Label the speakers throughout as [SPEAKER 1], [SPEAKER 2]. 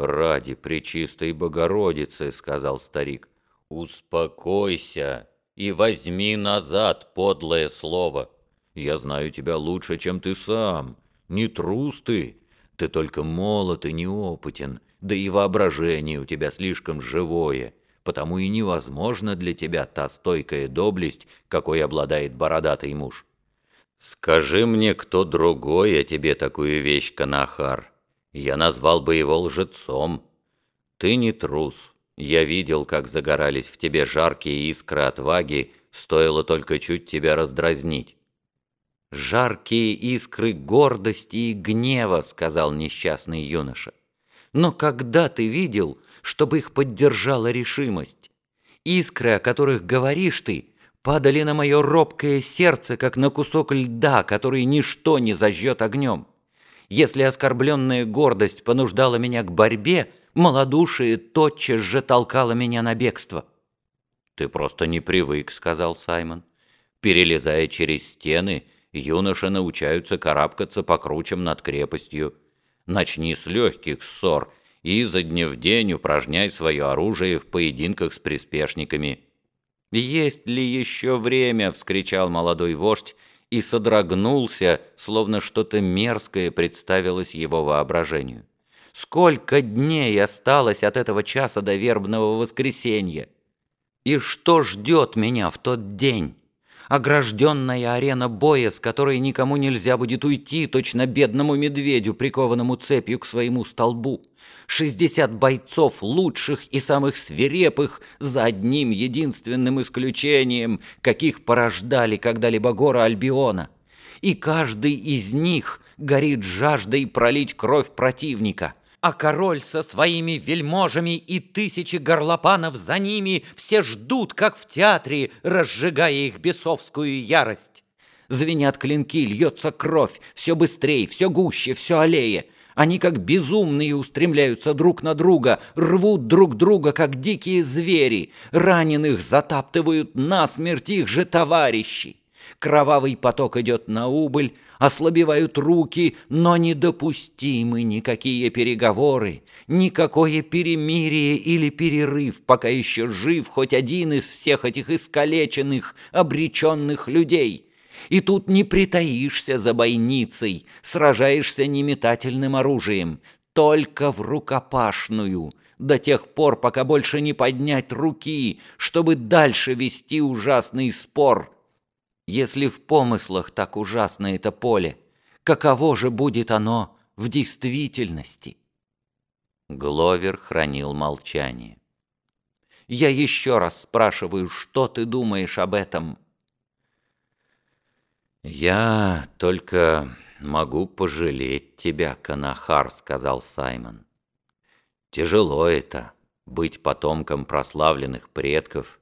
[SPEAKER 1] «Ради Пречистой Богородицы», — сказал старик, — «успокойся и возьми назад подлое слово. Я знаю тебя лучше, чем ты сам. Не трус ты, ты только молод и неопытен, да и воображение у тебя слишком живое, потому и невозможно для тебя та стойкая доблесть, какой обладает бородатый муж. Скажи мне, кто другой о тебе такую вещь, Канахар, я назвал бы его лжецом. Ты не трус. Я видел, как загорались в тебе жаркие искры отваги, стоило только чуть тебя раздразнить. «Жаркие искры гордости и гнева», — сказал несчастный юноша. «Но когда ты видел, чтобы их поддержала решимость? Искры, о которых говоришь ты, падали на мое робкое сердце, как на кусок льда, который ничто не зажжет огнем. Если оскорбленная гордость понуждала меня к борьбе, малодушие тотчас же толкало меня на бегство. «Ты просто не привык», — сказал Саймон. «Перелезая через стены, юноши научаются карабкаться по кручам над крепостью. Начни с легких ссор и изо дня в день упражняй свое оружие в поединках с приспешниками». «Есть ли еще время?» — вскричал молодой вождь, и содрогнулся, словно что-то мерзкое представилось его воображению. Сколько дней осталось от этого часа до вербного воскресенья? И что ждет меня в тот день? Огражденная арена боя, с которой никому нельзя будет уйти, точно бедному медведю, прикованному цепью к своему столбу. Шестьдесят бойцов, лучших и самых свирепых, за одним единственным исключением, каких порождали когда-либо горы Альбиона. И каждый из них горит жаждой пролить кровь противника — а король со своими вельможами и тысячи горлопанов за ними все ждут, как в театре, разжигая их бесовскую ярость. Звенят клинки, льется кровь, все быстрее, все гуще, все аллее. Они как безумные устремляются друг на друга, рвут друг друга, как дикие звери. Раненых затаптывают насмерть их же товарищи. Кровавый поток идет на убыль, ослабевают руки, но недопустимы никакие переговоры, никакое перемирие или перерыв, пока еще жив хоть один из всех этих искалеченных, обреченных людей. И тут не притаишься за бойницей, сражаешься не метательным оружием, только в рукопашную, до тех пор, пока больше не поднять руки, чтобы дальше вести ужасный спор — если в помыслах так ужасно это поле, каково же будет оно в действительности? Гловер хранил молчание. «Я еще раз спрашиваю, что ты думаешь об этом?» «Я только могу пожалеть тебя, Канахар», — сказал Саймон. «Тяжело это — быть потомком прославленных предков,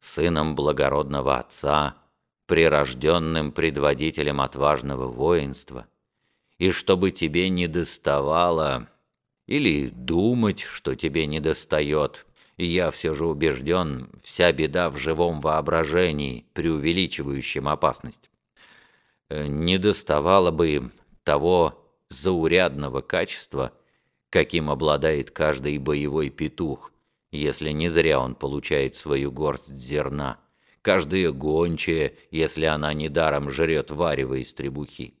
[SPEAKER 1] сыном благородного отца» прирожденным предводителем отважного воинства, и чтобы тебе не доставало, или думать, что тебе не достает, я все же убежден, вся беда в живом воображении, преувеличивающем опасность. Э, не доставало бы того заурядного качества, каким обладает каждый боевой петух, если не зря он получает свою горсть зерна каждая гончая, если она недаром жрет варево из требухи.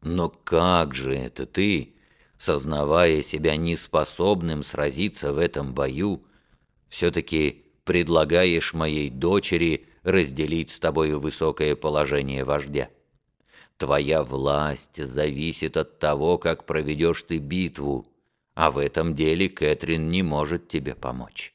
[SPEAKER 1] Но как же это ты, сознавая себя неспособным сразиться в этом бою, все-таки предлагаешь моей дочери разделить с тобой высокое положение вождя? Твоя власть зависит от того, как проведешь ты битву, а в этом деле Кэтрин не может тебе помочь.